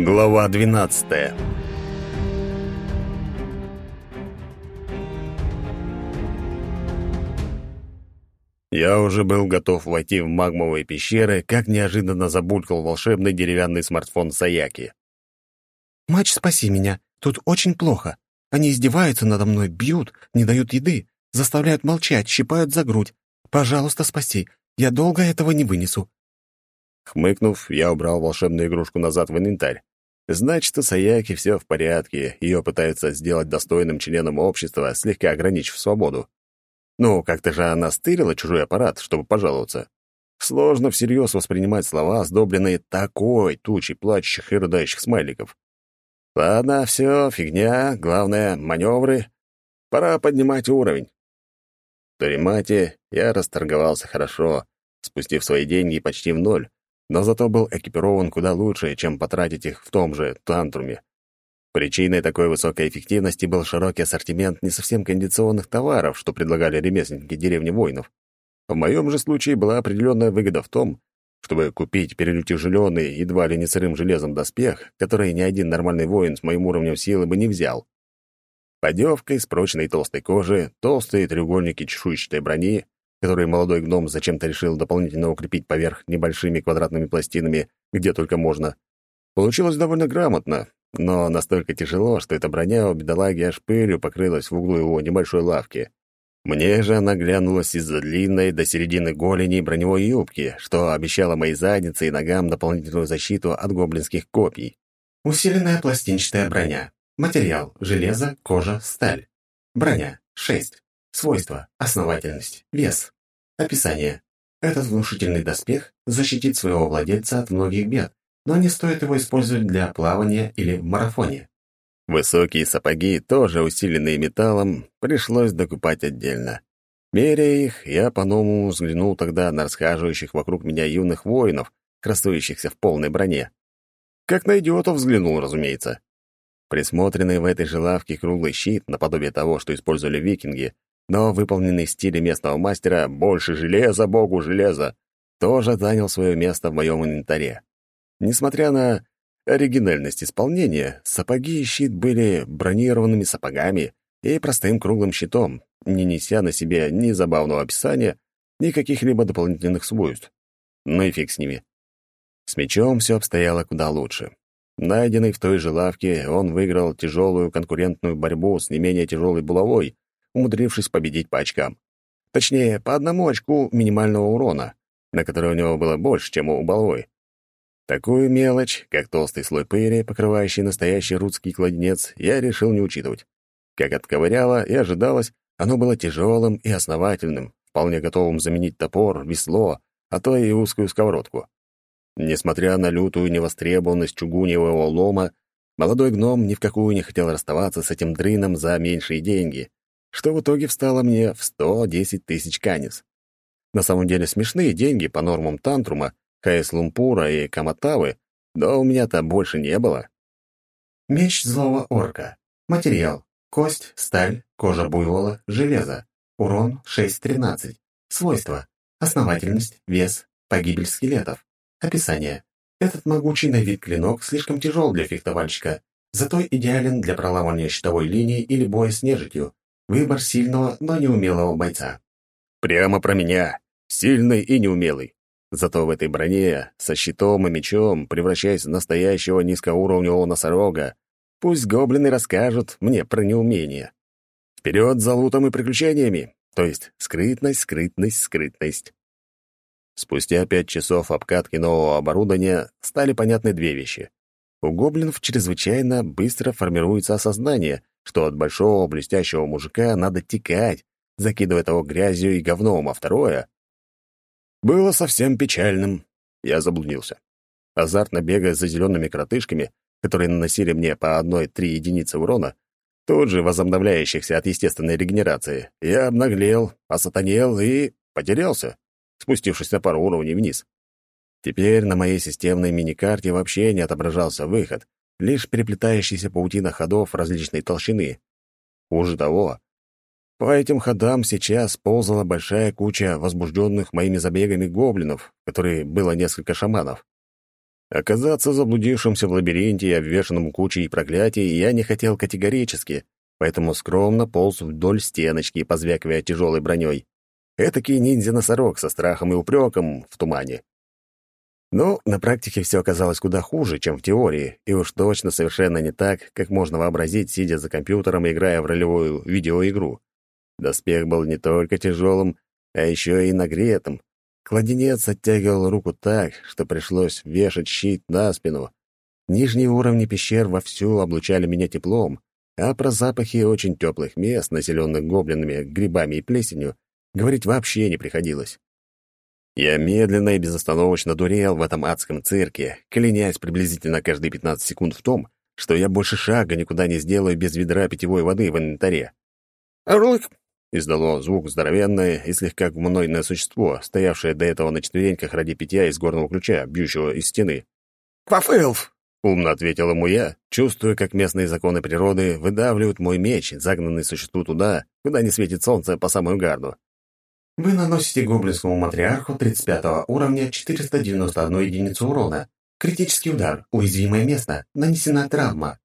Глава 12. Я уже был готов войти в магмовые пещеры, как неожиданно забулькал волшебный деревянный смартфон Саяки. «Мач, спаси меня. Тут очень плохо. Они издеваются надо мной, бьют, не дают еды, заставляют молчать, щипают за грудь. Пожалуйста, спаси. Я долго этого не вынесу». Хмыкнув, я убрал волшебную игрушку назад в инвентарь. Значит, у Саяки все в порядке, ее пытаются сделать достойным членом общества, слегка ограничив свободу. Ну, как-то же она стырила чужой аппарат, чтобы пожаловаться. Сложно всерьез воспринимать слова, сдобренные такой тучей плачущих и рыдающих смайликов. Ладно, все, фигня, главное — маневры. Пора поднимать уровень. В Торимате я расторговался хорошо, спустив свои деньги почти в ноль, но зато был экипирован куда лучше, чем потратить их в том же Тантруме. Причиной такой высокой эффективности был широкий ассортимент не совсем кондиционных товаров, что предлагали ремесленники деревни воинов. В моем же случае была определенная выгода в том, чтобы купить перелютяжеленный, едва ли не сырым железом доспех, который ни один нормальный воин с моим уровнем силы бы не взял. Подевка из прочной толстой кожи, толстые треугольники чешуйчатой брони, которые молодой гном зачем-то решил дополнительно укрепить поверх небольшими квадратными пластинами, где только можно. Получилось довольно грамотно, но настолько тяжело, что эта броня у бедолаги аж пылью покрылась в углу его небольшой лавки. Мне же она глянулась из-за длинной до середины голени броневой юбки, что обещало моей заднице и ногам дополнительную защиту от гоблинских копий. Усиленная пластинчатая броня. Материал – железо, кожа, сталь. Броня – 6. Свойства – основательность, вес. Описание. Этот внушительный доспех защитит своего владельца от многих бед, но не стоит его использовать для плавания или в марафоне. Высокие сапоги, тоже усиленные металлом, пришлось докупать отдельно. Меряя их, я по-новому взглянул тогда на расхаживающих вокруг меня юных воинов, красующихся в полной броне. Как на идиотов взглянул, разумеется. Присмотренный в этой же лавке круглый щит, наподобие того, что использовали викинги, но выполненный в стиле местного мастера «больше железа, богу железа», тоже занял свое место в моем инвентаре. Несмотря на оригинальность исполнения, сапоги и щит были бронированными сапогами и простым круглым щитом, не неся на себе ни забавного описания, ни каких-либо дополнительных свойств. Ну и фиг с ними. С мечом все обстояло куда лучше. Найденный в той же лавке, он выиграл тяжелую конкурентную борьбу с не менее тяжелой булавой, умудрившись победить по очкам. Точнее, по одному очку минимального урона, на который у него было больше, чем у булавой. Такую мелочь, как толстый слой пыли, покрывающий настоящий рудский кладенец, я решил не учитывать. Как отковыряло и ожидалось, оно было тяжелым и основательным, вполне готовым заменить топор, весло, а то и узкую сковородку. Несмотря на лютую невостребованность чугуневого лома, молодой гном ни в какую не хотел расставаться с этим дрыном за меньшие деньги, что в итоге встало мне в 110 тысяч канис. На самом деле смешные деньги по нормам Тантрума, Хайслумпура и Каматавы, да у меня-то больше не было. Меч злого орка. Материал. Кость, сталь, кожа буйвола, железо. Урон 6-13. Свойства. Основательность, вес, погибель скелетов. Описание. Этот могучий на вид клинок слишком тяжел для фехтовальщика, зато идеален для проламывания щитовой линии или боя с нежитью. Выбор сильного, но неумелого бойца. Прямо про меня. Сильный и неумелый. Зато в этой броне, со щитом и мечом, превращаясь в настоящего низкоуровневого носорога, пусть гоблины расскажут мне про неумение. Вперед за лутом и приключениями, то есть скрытность, скрытность, скрытность. Спустя пять часов обкатки нового оборудования стали понятны две вещи. У гоблинов чрезвычайно быстро формируется осознание, что от большого блестящего мужика надо текать, закидывая того грязью и говном, а второе было совсем печальным. Я заблудился. Азартно бегая за зелеными кротышками, которые наносили мне по одной-три единицы урона, тут же возобновляющихся от естественной регенерации, я обнаглел, осатанел и потерялся, спустившись на пару уровней вниз. Теперь на моей системной миникарте вообще не отображался выход, лишь переплетающаяся паутина ходов различной толщины. Хуже того, по этим ходам сейчас ползала большая куча возбужденных моими забегами гоблинов, которые было несколько шаманов. Оказаться заблудившимся в лабиринте и обвешанным кучей проклятий я не хотел категорически, поэтому скромно полз вдоль стеночки, позвякивая тяжелой броней. Этакий ниндзя-носорог со страхом и упреком в тумане. Ну, на практике все оказалось куда хуже, чем в теории, и уж точно совершенно не так, как можно вообразить, сидя за компьютером и играя в ролевую видеоигру. Доспех был не только тяжелым, а еще и нагретым. Кладенец оттягивал руку так, что пришлось вешать щит на спину. Нижние уровни пещер вовсю облучали меня теплом, а про запахи очень теплых мест, населенных гоблинами, грибами и плесенью, говорить вообще не приходилось. Я медленно и безостановочно дурел в этом адском цирке, клянясь приблизительно каждые 15 секунд в том, что я больше шага никуда не сделаю без ведра питьевой воды в инвентаре. «Орлык!» — издало звук здоровенное и слегка гуманоидное существо, стоявшее до этого на четвереньках ради питья из горного ключа, бьющего из стены. «Квафэлф!» — умно ответил ему я, чувствуя, как местные законы природы выдавливают мой меч, загнанный существу туда, куда не светит солнце по самую гарду. Вы наносите гоблинскому матриарху 35 уровня 491 единицу урона. Критический удар. Уязвимое место. Нанесена травма.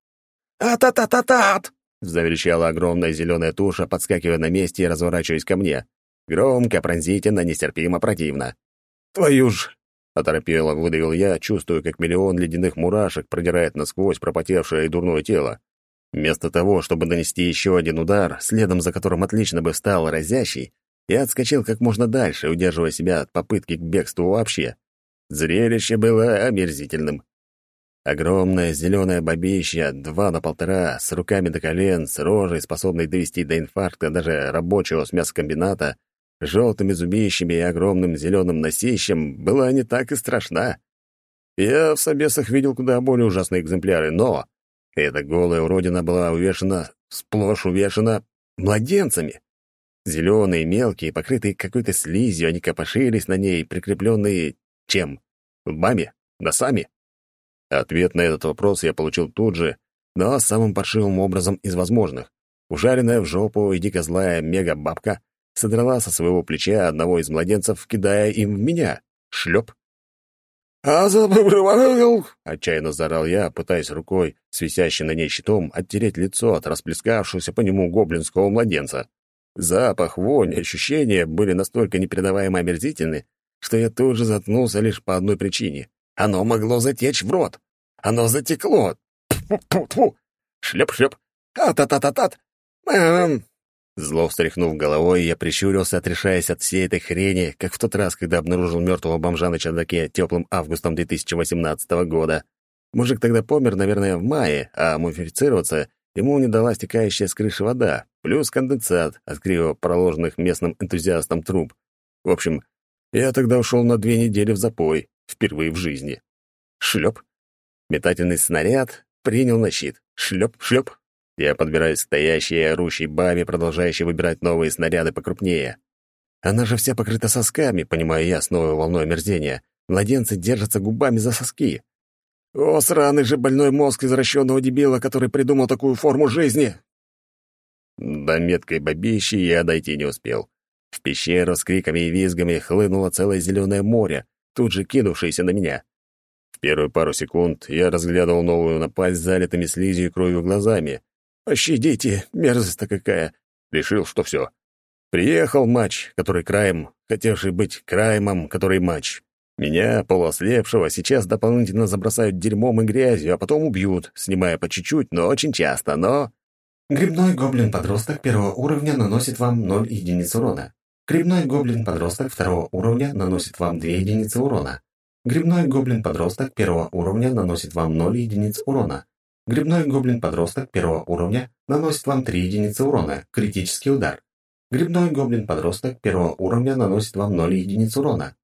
«А-та-та-та-тат!» — заверещала огромная зеленая туша, подскакивая на месте и разворачиваясь ко мне. Громко, пронзительно, нестерпимо противно. «Твою ж!» — оторопело выдавил я, чувствуя, как миллион ледяных мурашек продирает насквозь пропотевшее и дурное тело. Вместо того, чтобы нанести еще один удар, следом за которым отлично бы встал разящий, я отскочил как можно дальше, удерживая себя от попытки к бегству вообще. Зрелище было омерзительным. Огромное зеленое бабища, два на полтора, с руками до колен, с рожей, способной довести до инфаркта даже рабочего с мясокомбината, желтыми зубищами и огромным зеленым носищем, была не так и страшна. Я в собесах видел куда более ужасные экземпляры, но эта голая уродина была увешана, сплошь увешана младенцами. Зеленые, мелкие, покрытые какой-то слизью, они копошились на ней, прикрепленные чем? Лбами? Носами? Ответ на этот вопрос я получил тут же, но самым паршивым образом из возможных. Ужаренная в жопу и дико злая мега-бабка содрала со своего плеча одного из младенцев, кидая им в меня. Шлеп. «А забыл!» — отчаянно заорал я, пытаясь рукой, с висящим на ней щитом, оттереть лицо от расплескавшегося по нему гоблинского младенца. Запах, вонь, ощущения были настолько непередаваемо омерзительны, что я тут же заткнулся лишь по одной причине. Оно могло затечь в рот. Оно затекло. Тьфу-тьфу-тьфу. Шлеп-шлеп. А-та-та-та-тат. Эм. Зло встряхнув головой, я прищурился, отрешаясь от всей этой хрени, как в тот раз, когда обнаружил мертвого бомжа на чердаке теплым августом 2018 года. Мужик тогда помер, наверное, в мае, а мумифицироваться ему не дала стекающая с крыши вода, плюс конденсат от криво проложенных местным энтузиастам труб. В общем, я тогда ушел на две недели в запой, впервые в жизни. Шлеп. Метательный снаряд принял на щит. Шлеп, шлеп. Я подбираюсь к стоящей и орущей бабе, продолжающей выбирать новые снаряды покрупнее. Она же вся покрыта сосками, понимаю я с новой волной мерзения. Младенцы держатся губами за соски. О, сраный же больной мозг извращенного дебила, который придумал такую форму жизни! До меткой бабищи я дойти не успел. В пещеру с криками и визгами хлынуло целое зеленое море, тут же кинувшееся на меня. В первую пару секунд я разглядывал новую напасть залитыми слизью и кровью глазами. «Пощадите, мерзость-то какая!» Решил, что все. Приехал матч, который краем, хотевший быть краемом, который матч. Меня, полуослепшего, сейчас дополнительно забросают дерьмом и грязью, а потом убьют, снимая по чуть-чуть, но очень часто, но... Грибной гоблин-подросток первого уровня наносит вам 0 единиц урона. Грибной гоблин-подросток второго уровня наносит вам 2 единицы урона. Грибной гоблин-подросток первого уровня наносит вам 0 единиц урона. Грибной гоблин-подросток первого уровня наносит вам 3 единицы урона, критический удар. Грибной гоблин-подросток первого уровня наносит вам 0 единиц урона,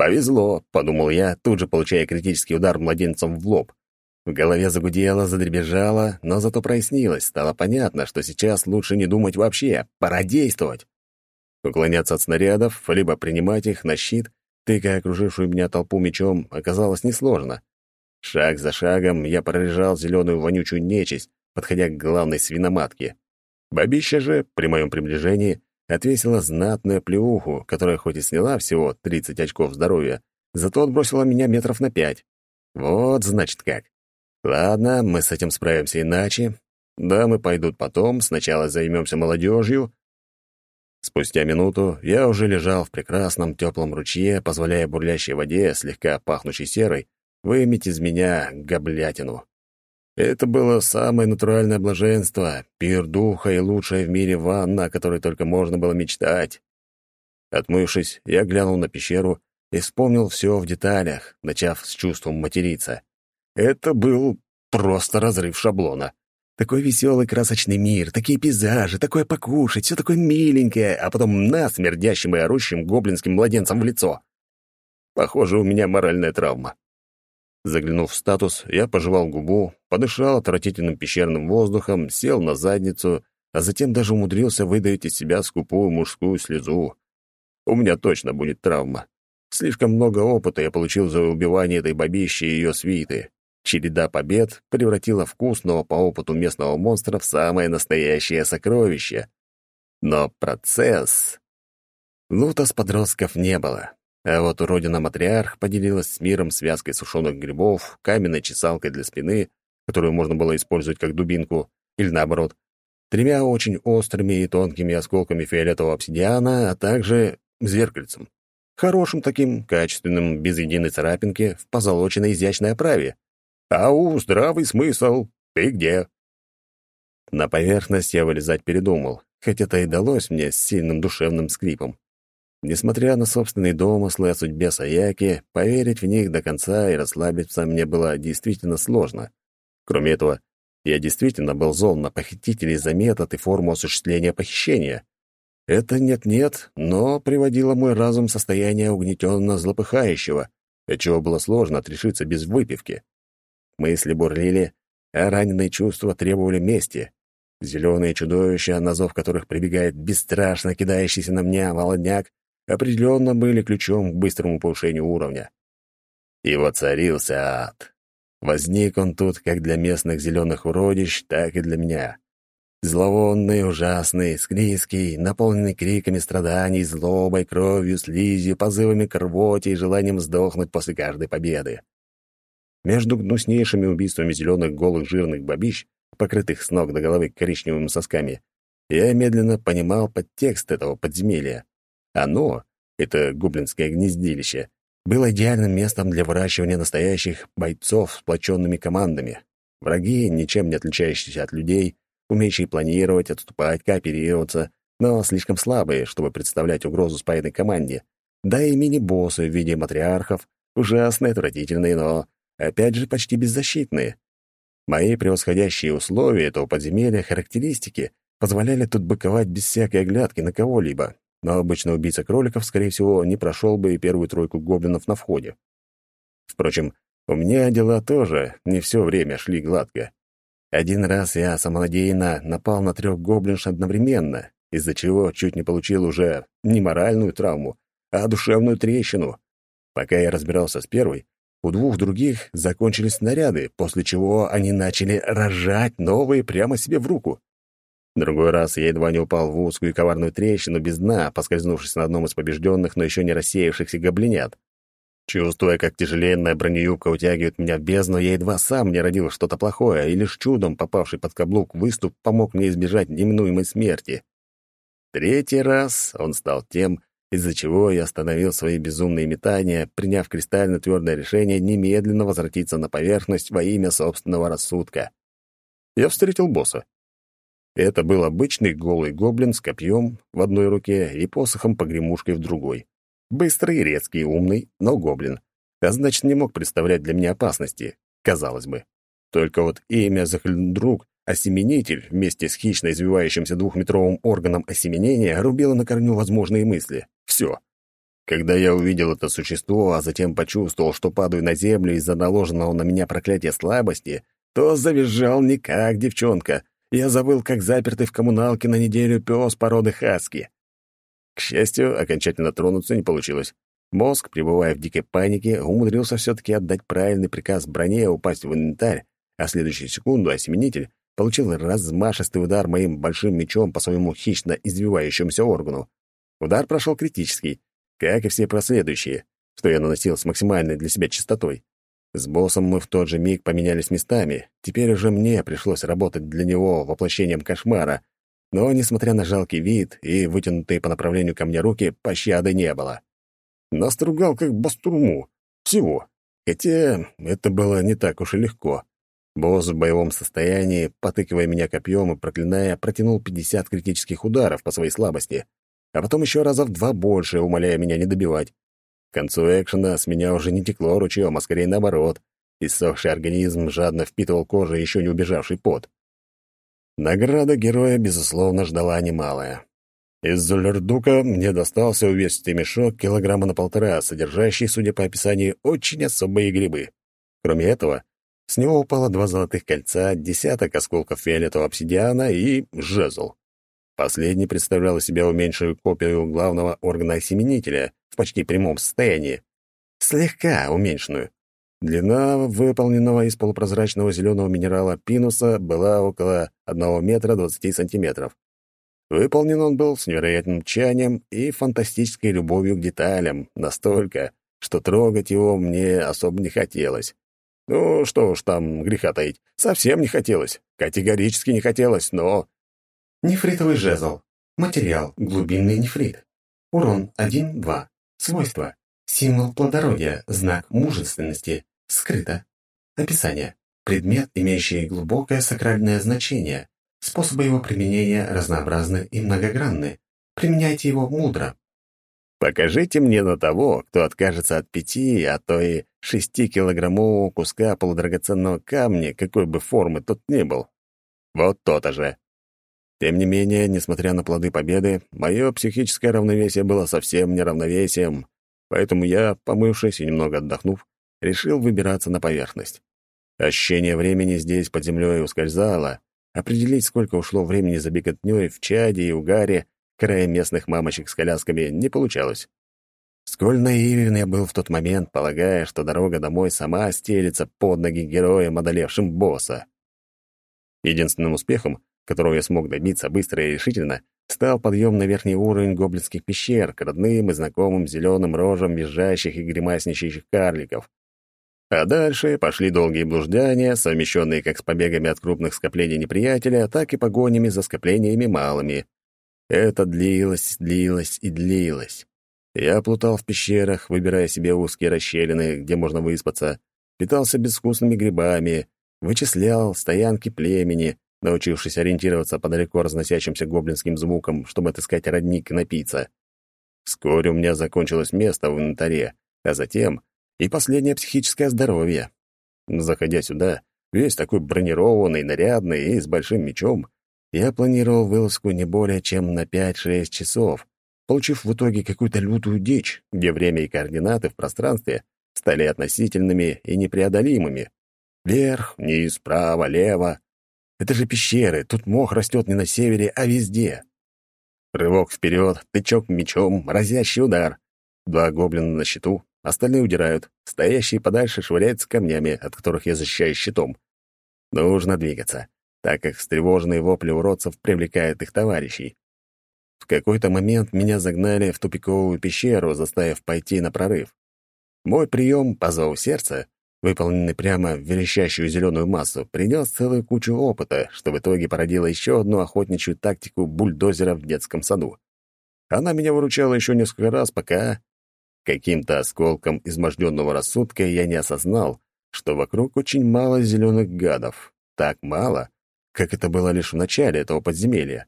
«Повезло», — подумал я, тут же получая критический удар младенцем в лоб. В голове загудело, задребезжало, но зато прояснилось, стало понятно, что сейчас лучше не думать вообще, пора действовать. Уклоняться от снарядов, либо принимать их на щит, тыкая окружившую меня толпу мечом, оказалось несложно. Шаг за шагом я прорежал зеленую вонючую нечисть, подходя к главной свиноматке. Бабища же, при моем приближении, отвесила знатную плеуху, которая хоть и сняла всего 30 очков здоровья, зато отбросила меня метров на пять. Вот, значит, как. Ладно, мы с этим справимся иначе. Дамы пойдут потом, сначала займемся молодежью. Спустя минуту я уже лежал в прекрасном теплом ручье, позволяя бурлящей воде, слегка пахнущей серой, выметь из меня гоблятину. Это было самое натуральное блаженство, пир духа и лучшая в мире ванна, о которой только можно было мечтать. Отмывшись, я глянул на пещеру и вспомнил все в деталях, начав с чувством материться. Это был просто разрыв шаблона. Такой веселый красочный мир, такие пейзажи, такое покушать, все такое миленькое, а потом на смердящим и орущим гоблинским младенцем в лицо. Похоже, у меня моральная травма. Заглянув в статус, я пожевал губу, подышал отвратительным пещерным воздухом, сел на задницу, а затем даже умудрился выдавить из себя скупую мужскую слезу. У меня точно будет травма. Слишком много опыта я получил за убивание этой бабищи и ее свиты. Череда побед превратила вкусного по опыту местного монстра в самое настоящее сокровище. Но процесс... Лута с подростков не было. А вот уродина-матриарх поделилась с миром связкой сушеных грибов, каменной чесалкой для спины, которую можно было использовать как дубинку, или наоборот, тремя очень острыми и тонкими осколками фиолетового обсидиана, а также зеркальцем. Хорошим таким, качественным, без единой царапинки, в позолоченной изящной оправе. «Ау, здравый смысл! Ты где?» На поверхность я вылезать передумал, хоть это и далось мне с сильным душевным скрипом. Несмотря на собственные домыслы о судьбе Саяки, поверить в них до конца и расслабиться мне было действительно сложно. Кроме этого, я действительно был зол на похитителей за метод и форму осуществления похищения. Это нет-нет, но приводило мой разум в состояние угнетенно злопыхающего, от чего было сложно отрешиться без выпивки. Мысли бурлили, а раненые чувства требовали мести. Зеленые чудовища, на зов которых прибегает бесстрашно кидающийся на меня молодняк, определенно были ключом к быстрому повышению уровня. И воцарился ад. Возник он тут как для местных зеленых уродищ, так и для меня. Зловонный, ужасный, склизкий, наполненный криками страданий, злобой, кровью, слизью, позывами к рвоте и желанием сдохнуть после каждой победы. Между гнуснейшими убийствами зеленых голых жирных бабищ, покрытых с ног до головы коричневыми сосками, я медленно понимал подтекст этого подземелья. Оно, это гоблинское гнездилище, было идеальным местом для выращивания настоящих бойцов сплоченными командами. Враги, ничем не отличающиеся от людей, умеющие планировать, отступать, кооперироваться, но слишком слабые, чтобы представлять угрозу спаянной команде. Да и мини-боссы в виде матриархов, ужасные, отвратительные, но, опять же, почти беззащитные. Мои превосходящие условия этого подземелья характеристики позволяли тут быковать без всякой оглядки на кого-либо, но обычно убийца кроликов, скорее всего, не прошел бы и первую тройку гоблинов на входе. Впрочем, у меня дела тоже не все время шли гладко. Один раз я самонадеянно напал на трех гоблинш одновременно, из-за чего чуть не получил уже не моральную травму, а душевную трещину. Пока я разбирался с первой, у двух других закончились снаряды, после чего они начали рожать новые прямо себе в руку. Другой раз я едва не упал в узкую коварную трещину без дна, поскользнувшись на одном из побежденных, но еще не рассеявшихся гоблинят. Чувствуя, как тяжеленная бронеюбка утягивает меня в бездну, я едва сам не родил что-то плохое, и лишь чудом попавший под каблук выступ помог мне избежать неминуемой смерти. Третий раз он стал тем, из-за чего я остановил свои безумные метания, приняв кристально твердое решение немедленно возвратиться на поверхность во имя собственного рассудка. Я встретил босса. Это был обычный голый гоблин с копьем в одной руке и посохом-погремушкой в другой. Быстрый, резкий, умный, но гоблин. А значит, не мог представлять для меня опасности, казалось бы. Только вот имя Захльндруг, осеменитель, вместе с хищно извивающимся двухметровым органом осеменения, рубило на корню возможные мысли. Все. Когда я увидел это существо, а затем почувствовал, что падаю на землю из-за наложенного на меня проклятия слабости, то завизжал не как девчонка, я забыл, как запертый в коммуналке на неделю пес породы хаски. К счастью, окончательно тронуться не получилось. Мозг, пребывая в дикой панике, умудрился все-таки отдать правильный приказ броне упасть в инвентарь, а следующую секунду осеменитель получил размашистый удар моим большим мечом по своему хищно извивающемуся органу. Удар прошел критический, как и все последующие, что я наносил с максимальной для себя частотой. С боссом мы в тот же миг поменялись местами. Теперь уже мне пришлось работать для него воплощением кошмара. Но, несмотря на жалкий вид и вытянутые по направлению ко мне руки, пощады не было. Настругал как бастурму. Всего. Хотя это было не так уж и легко. Босс в боевом состоянии, потыкивая меня копьем и проклиная, протянул 50 критических ударов по своей слабости, а потом еще раза в два больше, умоляя меня не добивать. К концу экшена с меня уже не текло ручьем, а скорее наоборот. Иссохший организм жадно впитывал кожу еще не убежавший пот. Награда героя, безусловно, ждала немалая. Из Зулердука мне достался увесистый мешок килограмма на полтора, содержащий, судя по описанию, очень особые грибы. Кроме этого, с него упало два золотых кольца, десяток осколков фиолетового обсидиана и жезл. Последний представлял из себя уменьшенную копию главного органа осеменителя в почти прямом состоянии. Слегка уменьшенную. Длина выполненного из полупрозрачного зеленого минерала пинуса была около 1 метра 20 сантиметров. Выполнен он был с невероятным тчанием и фантастической любовью к деталям, настолько, что трогать его мне особо не хотелось. Ну, что уж там греха таить, совсем не хотелось, категорически не хотелось, но Нефритовый жезл. Материал. Глубинный нефрит. Урон 1-2. Свойства. Символ плодородия. Знак мужественности. Скрыто. Описание. Предмет, имеющий глубокое сакральное значение. Способы его применения разнообразны и многогранны. Применяйте его мудро. Покажите мне на того, кто откажется от пяти, а то и шестикилограммового куска полудрагоценного камня, какой бы формы тот ни был. Вот то-то же. Тем не менее, несмотря на плоды победы, мое психическое равновесие было совсем не равновесием, поэтому я, помывшись и немного отдохнув, решил выбираться на поверхность. Ощущение времени здесь под землей ускользало. Определить, сколько ушло времени за беготнёй в чаде и угаре, края местных мамочек с колясками, не получалось. Сколь наивен я был в тот момент, полагая, что дорога домой сама стелится под ноги героям, одолевшим босса. Единственным успехом которого я смог добиться быстро и решительно, стал подъем на верхний уровень гоблинских пещер к родным и знакомым зеленым рожам визжащих и гримасничающих карликов. А дальше пошли долгие блуждания, совмещенные как с побегами от крупных скоплений неприятеля, так и погонями за скоплениями малыми. Это длилось, длилось и длилось. Я плутал в пещерах, выбирая себе узкие расщелины, где можно выспаться, питался безвкусными грибами, вычислял стоянки племени, научившись ориентироваться по далеко разносящимся гоблинским звукам, чтобы отыскать родник и напиться. Вскоре у меня закончилось место в инвентаре, а затем и последнее психическое здоровье. Заходя сюда, весь такой бронированный, нарядный и с большим мечом, я планировал вылазку не более чем на 5-6 часов, получив в итоге какую-то лютую дичь, где время и координаты в пространстве стали относительными и непреодолимыми. Вверх, низ, право, лево. Это же пещеры, тут мох растет не на севере, а везде. Рывок вперед, тычок мечом, разящий удар. Два гоблина на щиту, остальные удирают. Стоящие подальше швыряются камнями, от которых я защищаю щитом. Нужно двигаться, так как встревоженные вопли уродцев привлекают их товарищей. В какой-то момент меня загнали в тупиковую пещеру, заставив пойти на прорыв. Мой прием по зову сердца выполненный прямо в верещащую зеленую массу, принес целую кучу опыта, что в итоге породило еще одну охотничью тактику бульдозера в детском саду. Она меня выручала еще несколько раз, пока каким-то осколком изможденного рассудка я не осознал, что вокруг очень мало зеленых гадов. Так мало, как это было лишь в начале этого подземелья.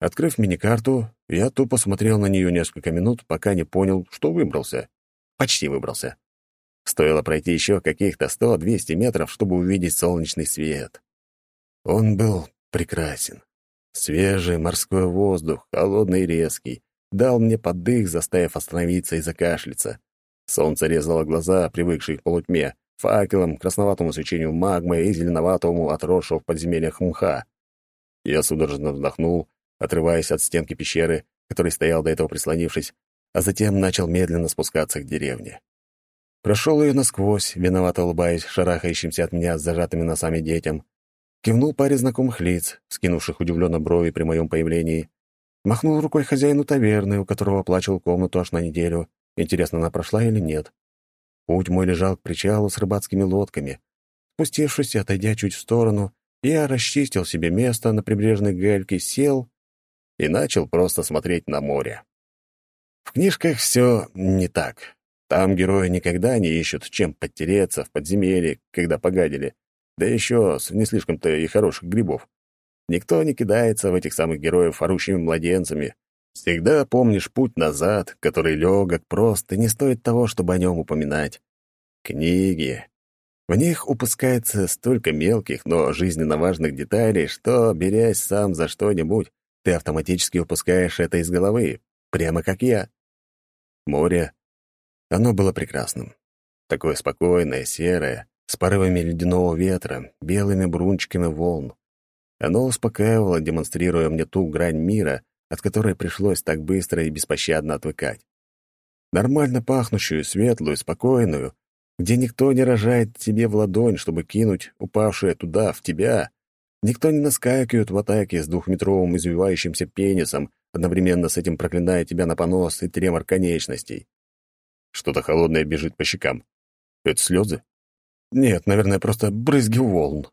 Открыв мини-карту, я тупо смотрел на нее несколько минут, пока не понял, что выбрался. Почти выбрался. Стоило пройти еще каких-то сто-двести метров, чтобы увидеть солнечный свет. Он был прекрасен. Свежий морской воздух, холодный и резкий, дал мне поддых, заставив остановиться и закашляться. Солнце резало глаза, привыкшие к полутьме, факелом, красноватому свечению магмы и зеленоватому отросшего в подземельях мха. Я судорожно вздохнул, отрываясь от стенки пещеры, который стоял до этого прислонившись, а затем начал медленно спускаться к деревне. Прошел ее насквозь, виновато улыбаясь шарахающимся от меня с зажатыми носами детям. Кивнул паре знакомых лиц, скинувших удивленно брови при моем появлении. Махнул рукой хозяину таверны, у которого оплачивал комнату аж на неделю. Интересно, она прошла или нет. Путь мой лежал к причалу с рыбацкими лодками. Спустившись и отойдя чуть в сторону, я расчистил себе место на прибрежной гальке, сел и начал просто смотреть на море. В книжках все не так. Там герои никогда не ищут, чем подтереться в подземелье, когда погадили, да еще с не слишком-то и хороших грибов. Никто не кидается в этих самых героев орущими младенцами. Всегда помнишь путь назад, который легок, прост и не стоит того, чтобы о нем упоминать. Книги. В них упускается столько мелких, но жизненно важных деталей, что, берясь сам за что-нибудь, ты автоматически упускаешь это из головы, прямо как я. Море. Оно было прекрасным. Такое спокойное, серое, с порывами ледяного ветра, белыми брунчиками волн. Оно успокаивало, демонстрируя мне ту грань мира, от которой пришлось так быстро и беспощадно отвыкать. Нормально пахнущую, светлую, спокойную, где никто не рожает тебе в ладонь, чтобы кинуть упавшее туда, в тебя. Никто не наскакивает в атаке с двухметровым извивающимся пенисом, одновременно с этим проклиная тебя на понос и тремор конечностей. Что-то холодное бежит по щекам. Это слезы? Нет, наверное, просто брызги волн.